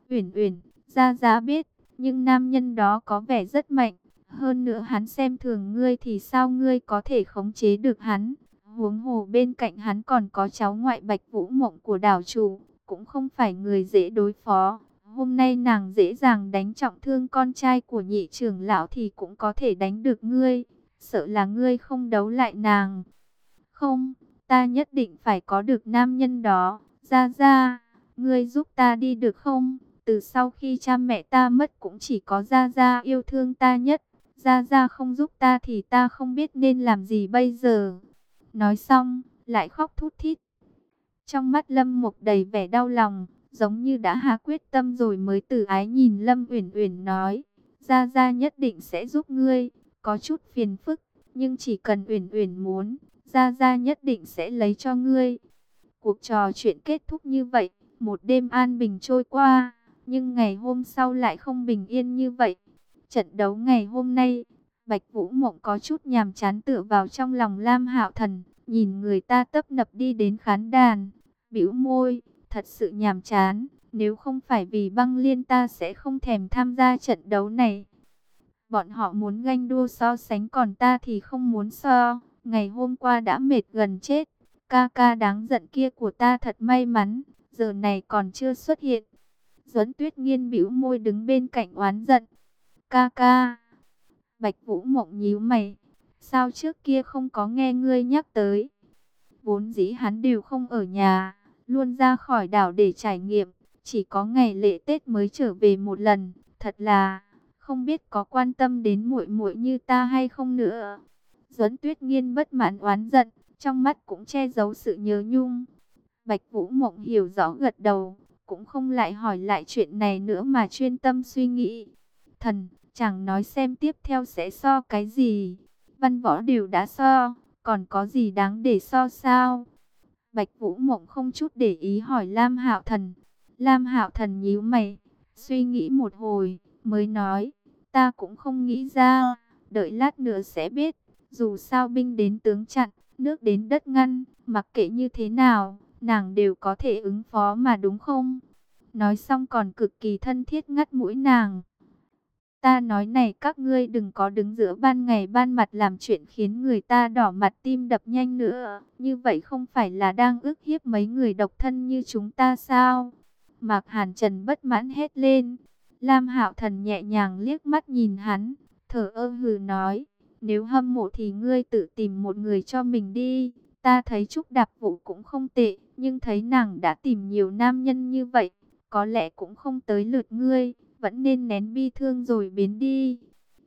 Uyển Uyển, gia gia biết, nhưng nam nhân đó có vẻ rất mạnh, hơn nữa hắn xem thường ngươi thì sao ngươi có thể khống chế được hắn? Huống hồ bên cạnh hắn còn có cháu ngoại Bạch Vũ Mộng của đảo chủ, cũng không phải người dễ đối phó. Hôm nay nàng dễ dàng đánh trọng thương con trai của nhị trưởng lão thì cũng có thể đánh được ngươi sợ là ngươi không đấu lại nàng. Không, ta nhất định phải có được nam nhân đó. Ra ra, ngươi giúp ta đi được không? Từ sau khi cha mẹ ta mất cũng chỉ có Gia Gia yêu thương ta nhất. Gia Gia không giúp ta thì ta không biết nên làm gì bây giờ. Nói xong, lại khóc thút thít. Trong mắt Lâm Mục đầy vẻ đau lòng, giống như đã hạ quyết tâm rồi mới từ ái nhìn Lâm Uyển Uyển nói, Gia Gia nhất định sẽ giúp ngươi có chút phiền phức, nhưng chỉ cần Uyển Uyển muốn, Gia Gia nhất định sẽ lấy cho ngươi. Cuộc trò chuyện kết thúc như vậy, một đêm an bình trôi qua, nhưng ngày hôm sau lại không bình yên như vậy. Trận đấu ngày hôm nay, Bạch Vũ Mộng có chút nhàm chán tựa vào trong lòng Lam Hạo Thần, nhìn người ta tấp nập đi đến khán đàn, bĩu môi, thật sự nhàm chán, nếu không phải vì băng liên ta sẽ không thèm tham gia trận đấu này. Bọn họ muốn ganh đua so sánh còn ta thì không muốn so. Ngày hôm qua đã mệt gần chết. Ca ca đáng giận kia của ta thật may mắn. Giờ này còn chưa xuất hiện. Duẫn tuyết nghiên bĩu môi đứng bên cạnh oán giận. Ca ca. Bạch Vũ mộng nhíu mày. Sao trước kia không có nghe ngươi nhắc tới. Vốn dĩ hắn đều không ở nhà. Luôn ra khỏi đảo để trải nghiệm. Chỉ có ngày lễ Tết mới trở về một lần. Thật là không biết có quan tâm đến muội muội như ta hay không nữa. Duẫn Tuyết Nghiên bất mãn oán giận, trong mắt cũng che giấu sự nhớ nhung. Bạch Vũ Mộng hiểu rõ gật đầu, cũng không lại hỏi lại chuyện này nữa mà chuyên tâm suy nghĩ. Thần, chẳng nói xem tiếp theo sẽ so cái gì. Văn võ đều đã so, còn có gì đáng để so sao? Bạch Vũ Mộng không chút để ý hỏi Lam Hạo Thần. Lam Hạo Thần nhíu mày, suy nghĩ một hồi, mới nói, ta cũng không nghĩ ra, đợi lát nữa sẽ biết, dù sao binh đến tướng chặn, nước đến đất ngăn, mặc kệ như thế nào, nàng đều có thể ứng phó mà đúng không? Nói xong còn cực kỳ thân thiết ngắt mũi nàng. Ta nói này các ngươi đừng có đứng giữa ban ngày ban mặt làm chuyện khiến người ta đỏ mặt tim đập nhanh nữa. Như vậy không phải là đang ức hiếp mấy người độc thân như chúng ta sao? Mạc Hàn Trần bất mãn hét lên. Lam Hạo Thần nhẹ nhàng liếc mắt nhìn hắn, thở ơ hừ nói, nếu hâm mộ thì ngươi tự tìm một người cho mình đi. Ta thấy Trúc Đạp Vũ cũng không tệ, nhưng thấy nàng đã tìm nhiều nam nhân như vậy, có lẽ cũng không tới lượt ngươi, vẫn nên nén bi thương rồi biến đi.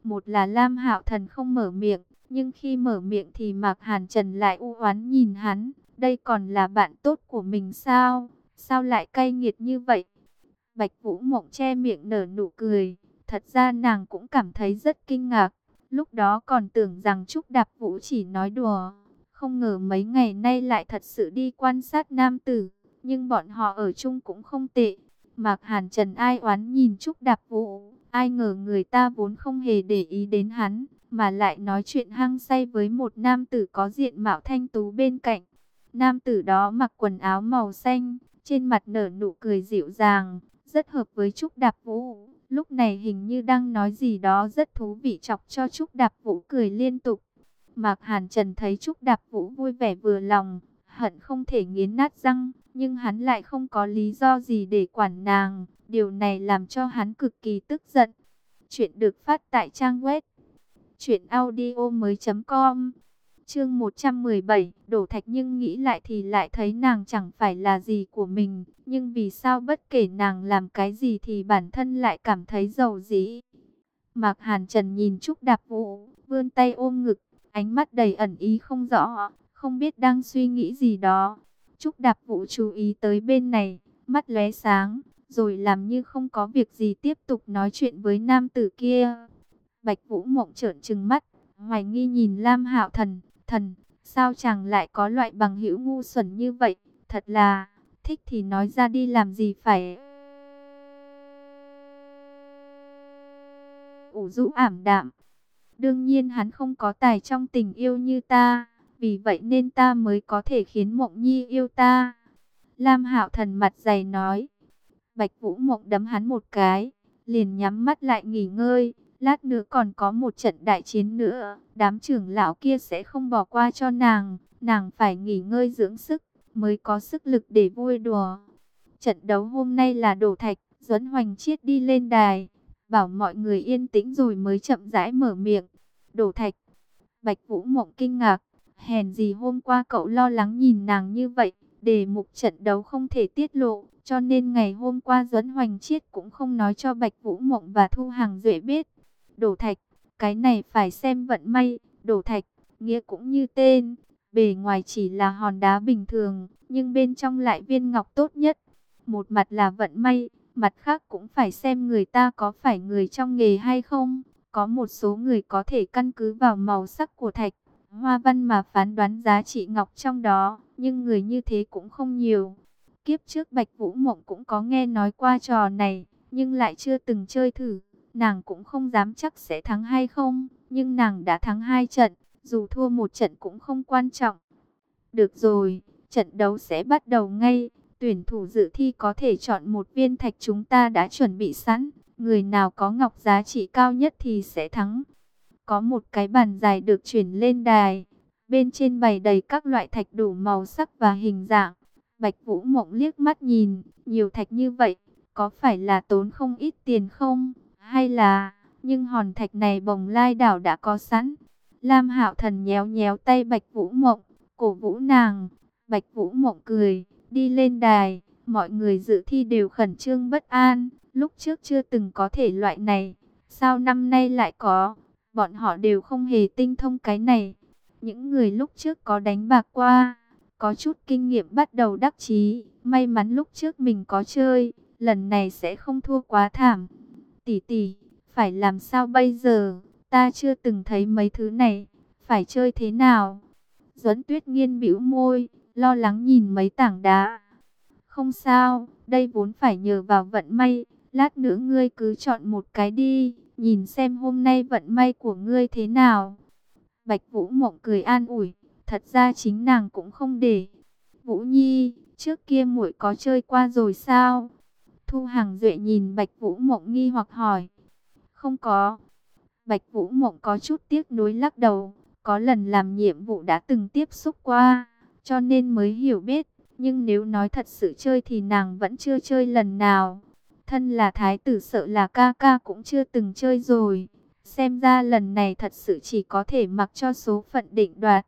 Một là Lam Hạo Thần không mở miệng, nhưng khi mở miệng thì Mạc Hàn Trần lại u oán nhìn hắn, đây còn là bạn tốt của mình sao? Sao lại cay nghiệt như vậy? Bạch Vũ Mộng che miệng nở nụ cười, thật ra nàng cũng cảm thấy rất kinh ngạc, lúc đó còn tưởng rằng Trúc Đạp Vũ chỉ nói đùa, không ngờ mấy ngày nay lại thật sự đi quan sát nam tử, nhưng bọn họ ở chung cũng không tệ. Mạc Hàn Trần ai oán nhìn Trúc Đạp Vũ, ai ngờ người ta vốn không hề để ý đến hắn, mà lại nói chuyện hăng say với một nam tử có diện mạo thanh tú bên cạnh. Nam tử đó mặc quần áo màu xanh, trên mặt nở nụ cười dịu dàng, rất hợp với Trúc Đạp Vũ. Lúc này hình như đang nói gì đó rất thú vị chọc cho Trúc Đạp Vũ cười liên tục. Mạc Hàn Trần thấy Trúc Đạp Vũ vui vẻ vừa lòng, hận không thể nghiến nát răng, nhưng hắn lại không có lý do gì để quản nàng. Điều này làm cho hắn cực kỳ tức giận. Chuyện được phát tại trang web truyệnaudiomoi.com. Chương 117, đổ thạch nhưng nghĩ lại thì lại thấy nàng chẳng phải là gì của mình, nhưng vì sao bất kể nàng làm cái gì thì bản thân lại cảm thấy giàu dĩ. Mạc Hàn Trần nhìn Trúc Đạp Vũ, vươn tay ôm ngực, ánh mắt đầy ẩn ý không rõ, không biết đang suy nghĩ gì đó. Trúc Đạp Vũ chú ý tới bên này, mắt lóe sáng, rồi làm như không có việc gì tiếp tục nói chuyện với nam tử kia. Bạch Vũ Mộng trợn trừng mắt, hoài nghi nhìn Lam Hạo Thần, "Thần, sao chàng lại có loại bằng hữu ngu xuẩn như vậy? Thật là, thích thì nói ra đi làm gì phải?" ủ rũ ảm đạm. Đương nhiên hắn không có tài trong tình yêu như ta. Vì vậy nên ta mới có thể khiến Mộng Nhi yêu ta. Lam Hạo Thần mặt dày nói. Bạch Vũ Mộng đấm hắn một cái, liền nhắm mắt lại nghỉ ngơi. Lát nữa còn có một trận đại chiến nữa, đám trưởng lão kia sẽ không bỏ qua cho nàng. Nàng phải nghỉ ngơi dưỡng sức, mới có sức lực để vui đùa. Trận đấu hôm nay là đổ thạch, Duẫn Hoành Chiết đi lên đài, bảo mọi người yên tĩnh rồi mới chậm rãi mở miệng. Đổ thạch. Bạch Vũ Mộng kinh ngạc, Hèn gì hôm qua cậu lo lắng nhìn nàng như vậy, đề mục trận đấu không thể tiết lộ, cho nên ngày hôm qua Duẫn Hoành Chiết cũng không nói cho Bạch Vũ Mộng và Thu Hàng Duệ biết. Đổ thạch, cái này phải xem vận may, đổ thạch, nghĩa cũng như tên, bề ngoài chỉ là hòn đá bình thường, nhưng bên trong lại viên ngọc tốt nhất. Một mặt là vận may, mặt khác cũng phải xem người ta có phải người trong nghề hay không. Có một số người có thể căn cứ vào màu sắc của thạch, hoa văn mà phán đoán giá trị ngọc trong đó, nhưng người như thế cũng không nhiều. Kiếp trước Bạch Vũ Mộng cũng có nghe nói qua trò này, nhưng lại chưa từng chơi thử. Nàng cũng không dám chắc sẽ thắng hay không, nhưng nàng đã thắng hai trận, dù thua một trận cũng không quan trọng. Được rồi, trận đấu sẽ bắt đầu ngay. Tuyển thủ dự thi có thể chọn một viên thạch chúng ta đã chuẩn bị sẵn. Người nào có ngọc giá trị cao nhất thì sẽ thắng. Có một cái bàn dài được chuyển lên đài. Bên trên bày đầy các loại thạch đủ màu sắc và hình dạng. Bạch Vũ Mộng liếc mắt nhìn, nhiều thạch như vậy, có phải là tốn không ít tiền không? Hay là, nhưng hòn thạch này bồng lai đảo đã có sẵn. Lam Hạo Thần nhéo nhéo tay Bạch Vũ Mộng, cổ vũ nàng. Bạch Vũ Mộng cười, đi lên đài, mọi người dự thi đều khẩn trương bất an, lúc trước chưa từng có thể loại này, sao năm nay lại có? bọn họ đều không hề tinh thông cái này. Những người lúc trước có đánh bạc qua, có chút kinh nghiệm bắt đầu đắc chí, may mắn lúc trước mình có chơi, lần này sẽ không thua quá thảm. Tỷ tỷ, phải làm sao bây giờ? Ta chưa từng thấy mấy thứ này, phải chơi thế nào? Duẫn Tuyết Nghiên bĩu môi, lo lắng nhìn mấy tảng đá. Không sao, đây vốn phải nhờ vào vận may, lát nữa ngươi cứ chọn một cái đi, nhìn xem hôm nay vận may của ngươi thế nào. Bạch Vũ Mộng cười an ủi, thật ra chính nàng cũng không để. Vũ Nhi, trước kia muội có chơi qua rồi sao? Thu Hàng Duệ nhìn Bạch Vũ Mộng nghi hoặc hỏi. Không có. Bạch Vũ Mộng có chút tiếc nuối lắc đầu, có lần làm nhiệm vụ đã từng tiếp xúc qua, cho nên mới hiểu biết. Nhưng nếu nói thật sự chơi thì nàng vẫn chưa chơi lần nào. Thân là thái tử sợ là ca ca cũng chưa từng chơi rồi. Xem ra lần này thật sự chỉ có thể mặc cho số phận định đoạt.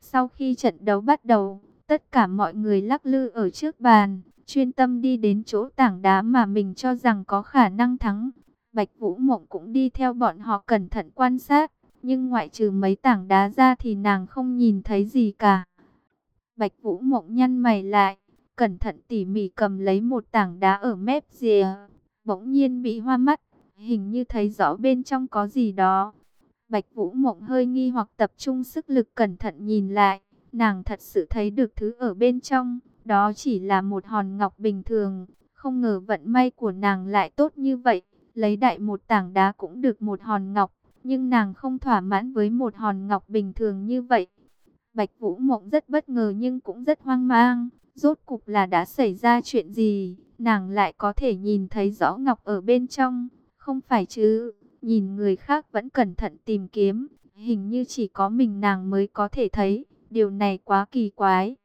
Sau khi trận đấu bắt đầu, tất cả mọi người lắc lư ở trước bàn, chuyên tâm đi đến chỗ tảng đá mà mình cho rằng có khả năng thắng. Bạch Vũ Mộng cũng đi theo bọn họ cẩn thận quan sát, nhưng ngoại trừ mấy tảng đá ra thì nàng không nhìn thấy gì cả. Bạch Vũ Mộng nhăn mày lại, cẩn thận tỉ mỉ cầm lấy một tảng đá ở mép rìa, bỗng nhiên bị hoa mắt, hình như thấy rõ bên trong có gì đó. Bạch Vũ Mộng hơi nghi hoặc tập trung sức lực cẩn thận nhìn lại, nàng thật sự thấy được thứ ở bên trong, đó chỉ là một hòn ngọc bình thường, không ngờ vận may của nàng lại tốt như vậy, lấy đại một tảng đá cũng được một hòn ngọc, nhưng nàng không thỏa mãn với một hòn ngọc bình thường như vậy. Bạch Vũ Mộng rất bất ngờ nhưng cũng rất hoang mang, rốt cục là đã xảy ra chuyện gì, nàng lại có thể nhìn thấy rõ ngọc ở bên trong, không phải chứ, nhìn người khác vẫn cẩn thận tìm kiếm, hình như chỉ có mình nàng mới có thể thấy, điều này quá kỳ quái.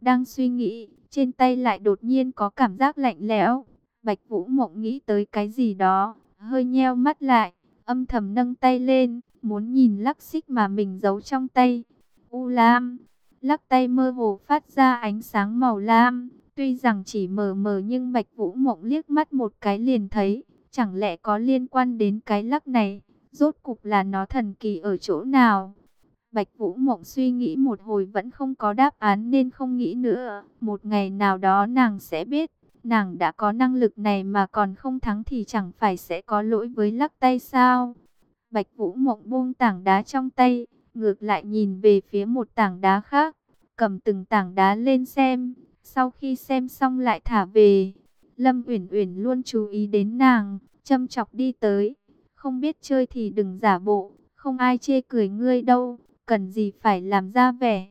Đang suy nghĩ, trên tay lại đột nhiên có cảm giác lạnh lẽo, Bạch Vũ Mộng nghĩ tới cái gì đó, hơi nheo mắt lại, âm thầm nâng tay lên, muốn nhìn lắc xích mà mình giấu trong tay. U lam, lắc tay mơ hồ phát ra ánh sáng màu lam, tuy rằng chỉ mờ mờ nhưng Bạch Vũ Mộng liếc mắt một cái liền thấy, chẳng lẽ có liên quan đến cái lắc này, rốt cục là nó thần kỳ ở chỗ nào? Bạch Vũ Mộng suy nghĩ một hồi vẫn không có đáp án nên không nghĩ nữa, một ngày nào đó nàng sẽ biết. Nàng đã có năng lực này mà còn không thắng thì chẳng phải sẽ có lỗi với lắc tay sao? Bạch Vũ Mộng buông tảng đá trong tay, ngược lại nhìn về phía một tảng đá khác, cầm từng tảng đá lên xem, sau khi xem xong lại thả về. Lâm Uyển Uyển luôn chú ý đến nàng, châm chọc đi tới, không biết chơi thì đừng giả bộ, không ai chê cười ngươi đâu, cần gì phải làm ra vẻ.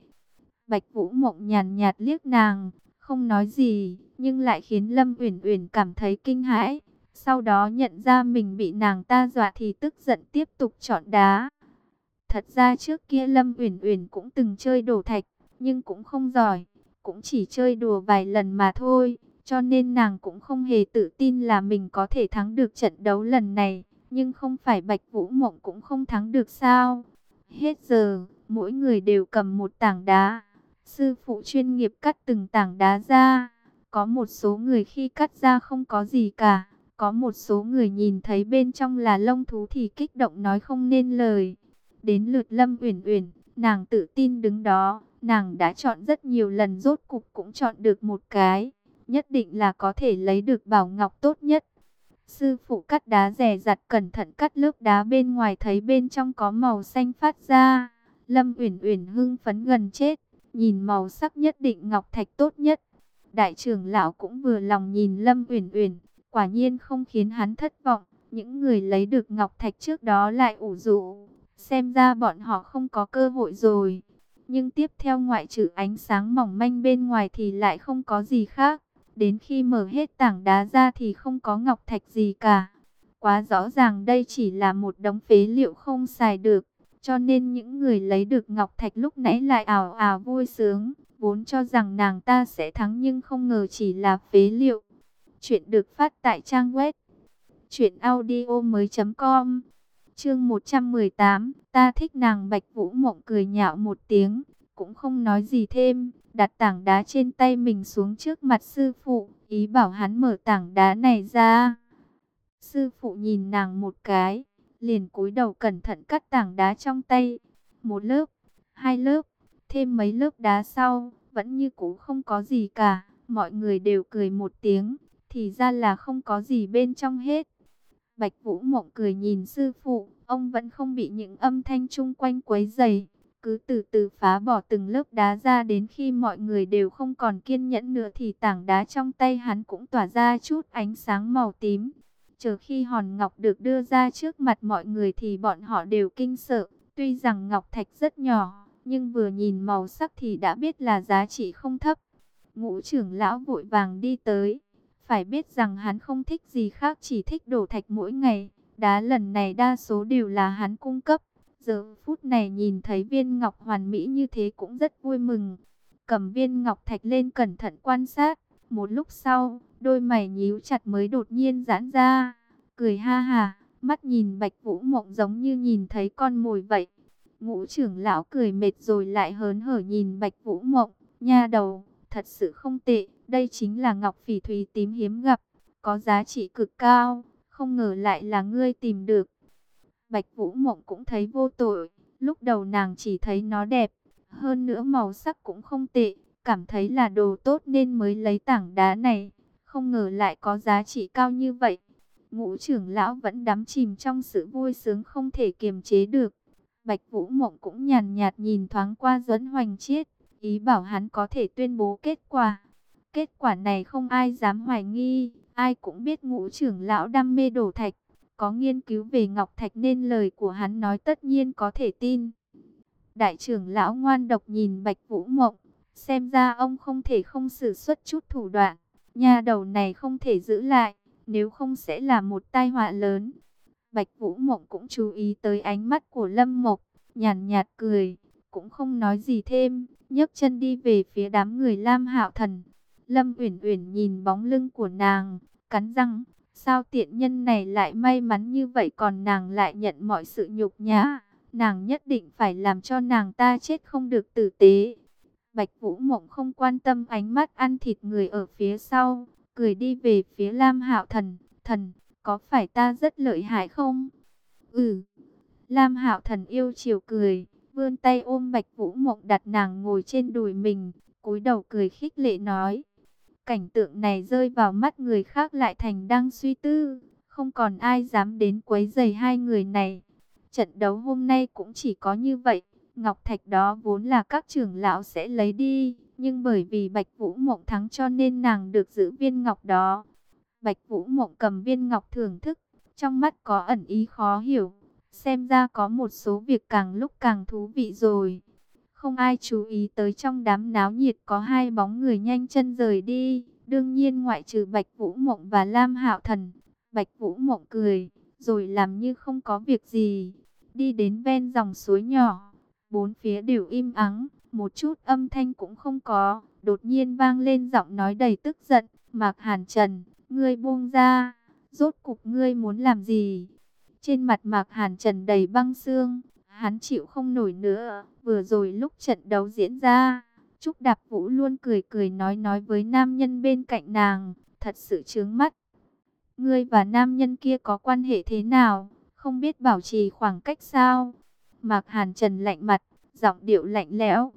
Bạch Vũ Mộng nhàn nhạt liếc nàng, không nói gì, nhưng lại khiến Lâm Uyển Uyển cảm thấy kinh hãi. Sau đó nhận ra mình bị nàng ta dọa thì tức giận tiếp tục chọn đá. Thật ra trước kia Lâm Uyển Uyển cũng từng chơi đồ thạch, nhưng cũng không giỏi, cũng chỉ chơi đùa vài lần mà thôi, cho nên nàng cũng không hề tự tin là mình có thể thắng được trận đấu lần này, nhưng không phải Bạch Vũ Mộng cũng không thắng được sao? Hết giờ, mỗi người đều cầm một tảng đá. Sư phụ chuyên nghiệp cắt từng tảng đá ra. Có một số người khi cắt ra không có gì cả. Có một số người nhìn thấy bên trong là lông thú thì kích động nói không nên lời. Đến lượt Lâm Uyển Uyển, nàng tự tin đứng đó, nàng đã chọn rất nhiều lần rốt cục cũng chọn được một cái, nhất định là có thể lấy được bảo ngọc tốt nhất. Sư phụ cắt đá rẻ rặt cẩn thận cắt lớp đá bên ngoài thấy bên trong có màu xanh phát ra. Lâm Uyển Uyển hưng phấn gần chết, nhìn màu sắc nhất định ngọc thạch tốt nhất. Đại trưởng lão cũng vừa lòng nhìn Lâm Uyển Uyển, quả nhiên không khiến hắn thất vọng, những người lấy được ngọc thạch trước đó lại ủ rũ, xem ra bọn họ không có cơ hội rồi. Nhưng tiếp theo ngoại trừ ánh sáng mỏng manh bên ngoài thì lại không có gì khác. Đến khi mở hết tảng đá ra thì không có ngọc thạch gì cả. Quá rõ ràng đây chỉ là một đống phế liệu không xài được. Cho nên những người lấy được ngọc thạch lúc nãy lại ảo ảo vui sướng. Vốn cho rằng nàng ta sẽ thắng nhưng không ngờ chỉ là phế liệu. Chuyện được phát tại trang web. Chuyện audio mới.com Chương 118 Ta thích nàng Bạch Vũ Mộng cười nhạo một tiếng. Cũng không nói gì thêm đặt tảng đá trên tay mình xuống trước mặt sư phụ, ý bảo hắn mở tảng đá này ra. Sư phụ nhìn nàng một cái, liền cúi đầu cẩn thận cắt tảng đá trong tay. Một lớp, hai lớp, thêm mấy lớp đá sau, vẫn như cũ không có gì cả. Mọi người đều cười một tiếng, thì ra là không có gì bên trong hết. Bạch Vũ Mộng cười nhìn sư phụ, ông vẫn không bị những âm thanh chung quanh quấy rầy, cứ từ từ phá bỏ từng lớp đá ra đến khi mọi người đều không còn kiên nhẫn nữa thì tảng đá trong tay hắn cũng tỏa ra chút ánh sáng màu tím. Chờ khi hòn ngọc được đưa ra trước mặt mọi người thì bọn họ đều kinh sợ, tuy rằng ngọc thạch rất nhỏ, nhưng vừa nhìn màu sắc thì đã biết là giá trị không thấp. Ngũ trưởng lão vội vàng đi tới, phải biết rằng hắn không thích gì khác chỉ thích đổ thạch mỗi ngày, đá lần này đa số đều là hắn cung cấp. Giờ phút này nhìn thấy viên ngọc hoàn mỹ như thế cũng rất vui mừng. Cầm viên ngọc thạch lên cẩn thận quan sát. Một lúc sau, đôi mày nhíu chặt mới đột nhiên giãn ra. Cười ha ha, mắt nhìn bạch vũ mộng giống như nhìn thấy con mồi vậy. Ngũ trưởng lão cười mệt rồi lại hớn hở nhìn bạch vũ mộng. Nha đầu, thật sự không tệ. Đây chính là ngọc phỉ thủy tím hiếm gặp. Có giá trị cực cao. Không ngờ lại là ngươi tìm được. Bạch Vũ Mộng cũng thấy vô tội, lúc đầu nàng chỉ thấy nó đẹp, hơn nữa màu sắc cũng không tệ, cảm thấy là đồ tốt nên mới lấy tảng đá này, không ngờ lại có giá trị cao như vậy. Ngũ trưởng lão vẫn đắm chìm trong sự vui sướng không thể kiềm chế được. Bạch Vũ Mộng cũng nhàn nhạt nhìn thoáng qua Duẫn Hoành Chiết, ý bảo hắn có thể tuyên bố kết quả. Kết quả này không ai dám hoài nghi, ai cũng biết ngũ trưởng lão đam mê đổ thạch, có nghiên cứu về Ngọc Thạch nên lời của hắn nói tất nhiên có thể tin. Đại trưởng lão ngoan độc nhìn Bạch Vũ Mộng, xem ra ông không thể không sử xuất chút thủ đoạn. Nhà đầu này không thể giữ lại, nếu không sẽ là một tai họa lớn. Bạch Vũ Mộng cũng chú ý tới ánh mắt của Lâm Mộc, nhàn nhạt cười, cũng không nói gì thêm, nhấc chân đi về phía đám người Lam Hạo Thần. Lâm Uyển Uyển nhìn bóng lưng của nàng, cắn răng, Sao tiện nhân này lại may mắn như vậy còn nàng lại nhận mọi sự nhục nhã. Nàng nhất định phải làm cho nàng ta chết không được tử tế. Bạch Vũ Mộng không quan tâm ánh mắt ăn thịt người ở phía sau, cười đi về phía Lam Hạo Thần, "Thần, có phải ta rất lợi hại không?" "Ừ." Lam Hạo Thần yêu chiều cười, vươn tay ôm Bạch Vũ Mộng đặt nàng ngồi trên đùi mình, cúi đầu cười khích lệ nói: Cảnh tượng này rơi vào mắt người khác lại thành đang suy tư, không còn ai dám đến quấy rầy hai người này. Trận đấu hôm nay cũng chỉ có như vậy, ngọc thạch đó vốn là các trưởng lão sẽ lấy đi, nhưng bởi vì Bạch Vũ Mộng thắng cho nên nàng được giữ viên ngọc đó. Bạch Vũ Mộng cầm viên ngọc thưởng thức, trong mắt có ẩn ý khó hiểu, xem ra có một số việc càng lúc càng thú vị rồi. Không ai chú ý tới trong đám náo nhiệt có hai bóng người nhanh chân rời đi. Đương nhiên ngoại trừ Bạch Vũ Mộng và Lam Hạo Thần. Bạch Vũ Mộng cười, rồi làm như không có việc gì. Đi đến ven dòng suối nhỏ. Bốn phía đều im ắng, một chút âm thanh cũng không có. Đột nhiên vang lên giọng nói đầy tức giận. Mạc Hàn Trần, ngươi buông ra. Rốt cục ngươi muốn làm gì? Trên mặt Mạc Hàn Trần đầy băng xương Hắn chịu không nổi nữa, vừa rồi lúc trận đấu diễn ra, Trúc Đạp Vũ luôn cười cười nói nói với nam nhân bên cạnh nàng, thật sự chướng mắt. Ngươi và nam nhân kia có quan hệ thế nào, không biết bảo trì khoảng cách sao? Mạc Hàn Trần lạnh mặt, giọng điệu lạnh lẽo.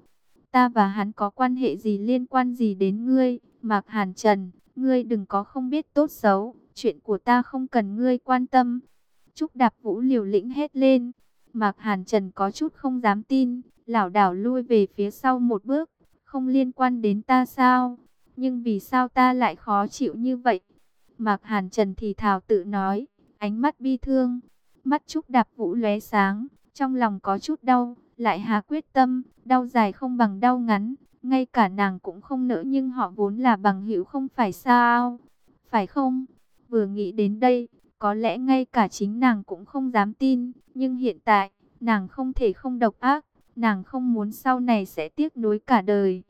Ta và hắn có quan hệ gì liên quan gì đến ngươi, Mạc Hàn Trần, ngươi đừng có không biết tốt xấu, chuyện của ta không cần ngươi quan tâm. Trúc Đạp Vũ liều lĩnh hết lên, Mạc Hàn Trần có chút không dám tin, lảo đảo lui về phía sau một bước, không liên quan đến ta sao? Nhưng vì sao ta lại khó chịu như vậy? Mạc Hàn Trần thì thào tự nói, ánh mắt bi thương, mắt Trúc Đạp Vũ lóe sáng, trong lòng có chút đau, lại hà quyết tâm, đau dài không bằng đau ngắn, ngay cả nàng cũng không nỡ nhưng họ vốn là bằng hữu không phải sao? Phải không? Vừa nghĩ đến đây, có lẽ ngay cả chính nàng cũng không dám tin, nhưng hiện tại, nàng không thể không độc ác, nàng không muốn sau này sẽ tiếc nuối cả đời.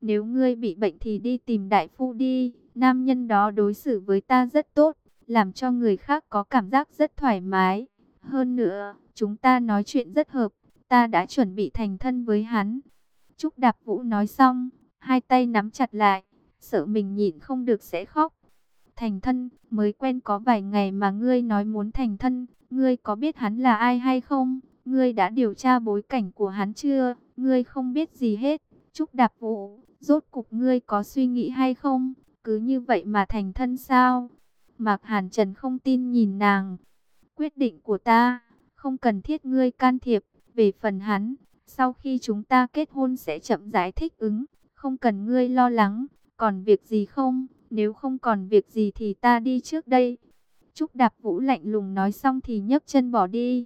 Nếu ngươi bị bệnh thì đi tìm đại phu đi, nam nhân đó đối xử với ta rất tốt, làm cho người khác có cảm giác rất thoải mái. Hơn nữa, chúng ta nói chuyện rất hợp, ta đã chuẩn bị thành thân với hắn. Trúc Đạp Vũ nói xong, hai tay nắm chặt lại, sợ mình nhịn không được sẽ khóc thành thân, mới quen có vài ngày mà ngươi nói muốn thành thân, ngươi có biết hắn là ai hay không? Ngươi đã điều tra bối cảnh của hắn chưa? ngươi không biết gì hết. Trúc Đạp Vũ, rốt cục ngươi có suy nghĩ hay không? Cứ như vậy mà thành thân sao? Mạc Hàn Trần không tin nhìn nàng. Quyết định của ta, không cần thiết ngươi can thiệp. Về phần hắn, sau khi chúng ta kết hôn sẽ chậm giải thích ứng, không cần ngươi lo lắng. Còn việc gì không? Nếu không còn việc gì thì ta đi trước đây. Trúc Đạp Vũ lạnh lùng nói xong thì nhấc chân bỏ đi.